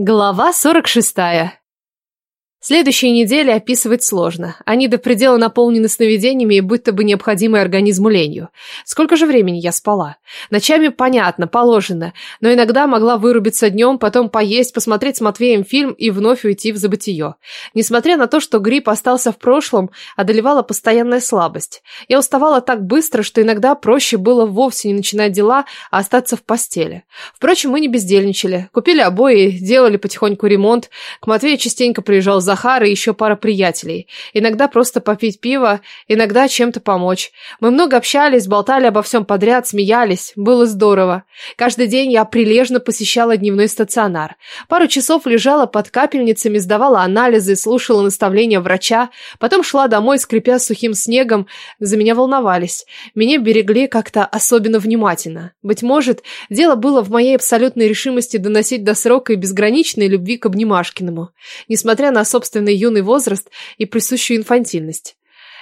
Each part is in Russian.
Глава 46. Следующие недели описывать сложно. Они до предела наполнены сновидениями и будто бы необходимой организму ленью. Сколько же времени я спала? Ночами понятно, положено, но иногда могла вырубиться днем, потом поесть, посмотреть с Матвеем фильм и вновь уйти в забытие. Несмотря на то, что грипп остался в прошлом, одолевала постоянная слабость. Я уставала так быстро, что иногда проще было вовсе не начинать дела, а остаться в постели. Впрочем, мы не бездельничали. Купили обои, делали потихоньку ремонт. К Матвею частенько приезжал Захар и еще пара приятелей. Иногда просто попить пиво, иногда чем-то помочь. Мы много общались, болтали обо всем подряд, смеялись. Было здорово. Каждый день я прилежно посещала дневной стационар. Пару часов лежала под капельницами, сдавала анализы, слушала наставления врача. Потом шла домой, скрипя сухим снегом. За меня волновались. Меня берегли как-то особенно внимательно. Быть может, дело было в моей абсолютной решимости доносить до срока и безграничной любви к Обнимашкиному. Несмотря на собственный юный возраст и присущую инфантильность.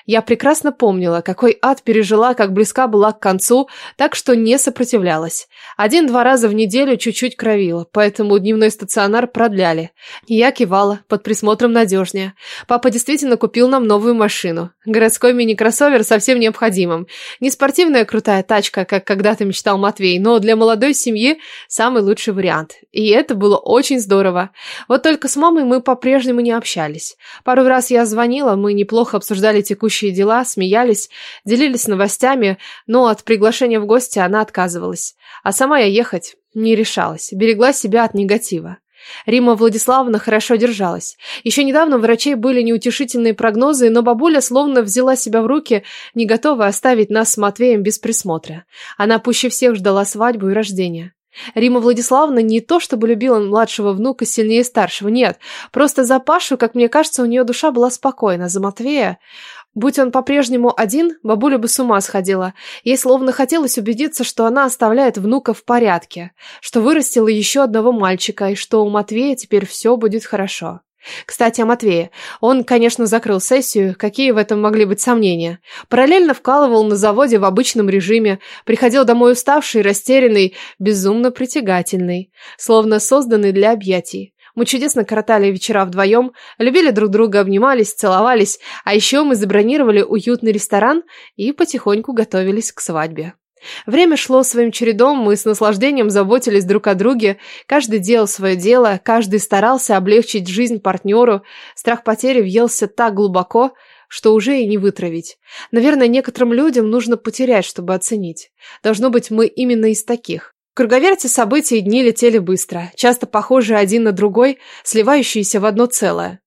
Я прекрасно помнила, какой ад пережила, как близка была к концу, так что не сопротивлялась. Один-два раза в неделю чуть-чуть кровила, поэтому дневной стационар продляли. Я кивала, под присмотром надежнее. Папа действительно купил нам новую машину. Городской мини-кроссовер совсем необходимым. Не спортивная крутая тачка, как когда-то мечтал Матвей, но для молодой семьи самый лучший вариант. И это было очень здорово. Вот только с мамой мы по-прежнему не общались. Пару раз я звонила, мы неплохо обсуждали текущие текущие дела, смеялись, делились новостями, но от приглашения в гости она отказывалась. А сама я ехать не решалась, берегла себя от негатива. Рима Владиславовна хорошо держалась. Еще недавно врачей были неутешительные прогнозы, но бабуля словно взяла себя в руки, не готова оставить нас с Матвеем без присмотра. Она пуще всех ждала свадьбу и рождения. Рима Владиславовна не то чтобы любила младшего внука сильнее старшего, нет. Просто за Пашу, как мне кажется, у нее душа была спокойна. За Матвея... Будь он по-прежнему один, бабуля бы с ума сходила. Ей словно хотелось убедиться, что она оставляет внука в порядке, что вырастила еще одного мальчика и что у Матвея теперь все будет хорошо. Кстати, о Матвее. Он, конечно, закрыл сессию, какие в этом могли быть сомнения. Параллельно вкалывал на заводе в обычном режиме, приходил домой уставший, растерянный, безумно притягательный, словно созданный для объятий. Мы чудесно коротали вечера вдвоем, любили друг друга, обнимались, целовались, а еще мы забронировали уютный ресторан и потихоньку готовились к свадьбе. Время шло своим чередом, мы с наслаждением заботились друг о друге, каждый делал свое дело, каждый старался облегчить жизнь партнеру, страх потери въелся так глубоко, что уже и не вытравить. Наверное, некоторым людям нужно потерять, чтобы оценить. Должно быть, мы именно из таких. Круговерте событий дни летели быстро, часто похожие один на другой, сливающиеся в одно целое.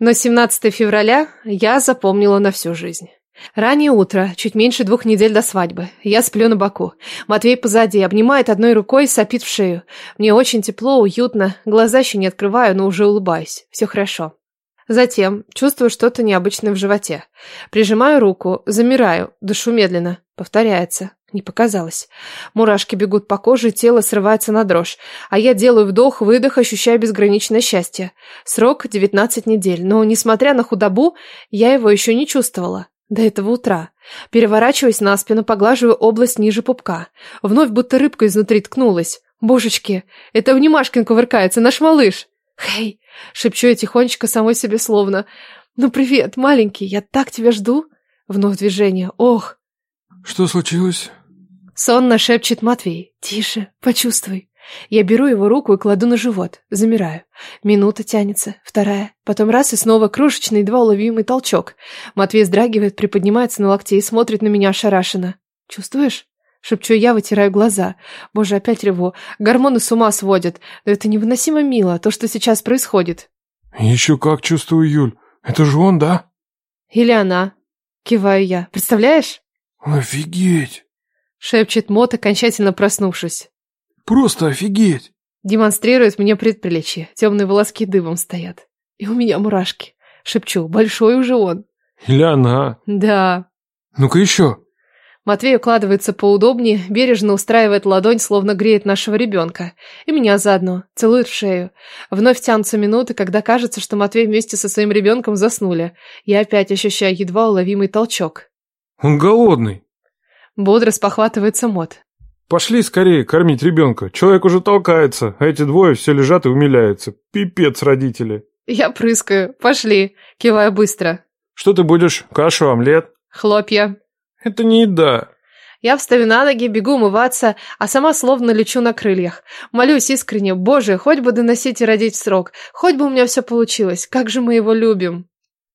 Но 17 февраля я запомнила на всю жизнь. Раннее утро, чуть меньше двух недель до свадьбы. Я сплю на боку. Матвей позади, обнимает одной рукой, сопит в шею. Мне очень тепло, уютно. Глаза еще не открываю, но уже улыбаюсь. Все хорошо. Затем чувствую что-то необычное в животе. Прижимаю руку, замираю, дышу медленно. Повторяется. Не показалось. Мурашки бегут по коже, тело срывается на дрожь. А я делаю вдох-выдох, ощущая безграничное счастье. Срок 19 недель, но, несмотря на худобу, я его еще не чувствовала. До этого утра. Переворачиваюсь на спину, поглаживаю область ниже пупка. Вновь будто рыбка изнутри ткнулась. Божечки, это внимашкин кувыркается, наш малыш. «Хей!» — шепчу я тихонечко самой себе словно. «Ну привет, маленький, я так тебя жду!» Вновь движение. «Ох!» «Что случилось?» Сонно шепчет Матвей. «Тише, почувствуй». Я беру его руку и кладу на живот. Замираю. Минута тянется, вторая. Потом раз и снова крошечный, едва уловимый толчок. Матвей вздрагивает, приподнимается на локте и смотрит на меня ошарашенно. «Чувствуешь?» Шепчу я, вытираю глаза. Боже, опять реву. Гормоны с ума сводят. Но это невыносимо мило, то, что сейчас происходит. «Еще как чувствую, Юль. Это же он, да?» «Или она?» Киваю я. «Представляешь?» «Офигеть!» Шепчет Мот, окончательно проснувшись. «Просто офигеть!» Демонстрирует мне предплечье. Темные волоски дыбом стоят. И у меня мурашки. Шепчу. Большой уже он. «Или она?» «Да». «Ну-ка еще!» Матвей укладывается поудобнее, бережно устраивает ладонь, словно греет нашего ребенка. И меня заодно. Целует в шею. Вновь тянутся минуты, когда кажется, что Матвей вместе со своим ребенком заснули. Я опять ощущаю едва уловимый толчок. «Он голодный!» Бодро спохватывается Мот. Пошли скорее кормить ребенка. Человек уже толкается, а эти двое все лежат и умиляются. Пипец, родители. Я прыскаю. Пошли. Киваю быстро. Что ты будешь? Кашу, омлет? Хлопья. Это не еда. Я встаю на ноги, бегу умываться, а сама словно лечу на крыльях. Молюсь искренне, боже, хоть бы доносить и родить в срок, хоть бы у меня все получилось, как же мы его любим.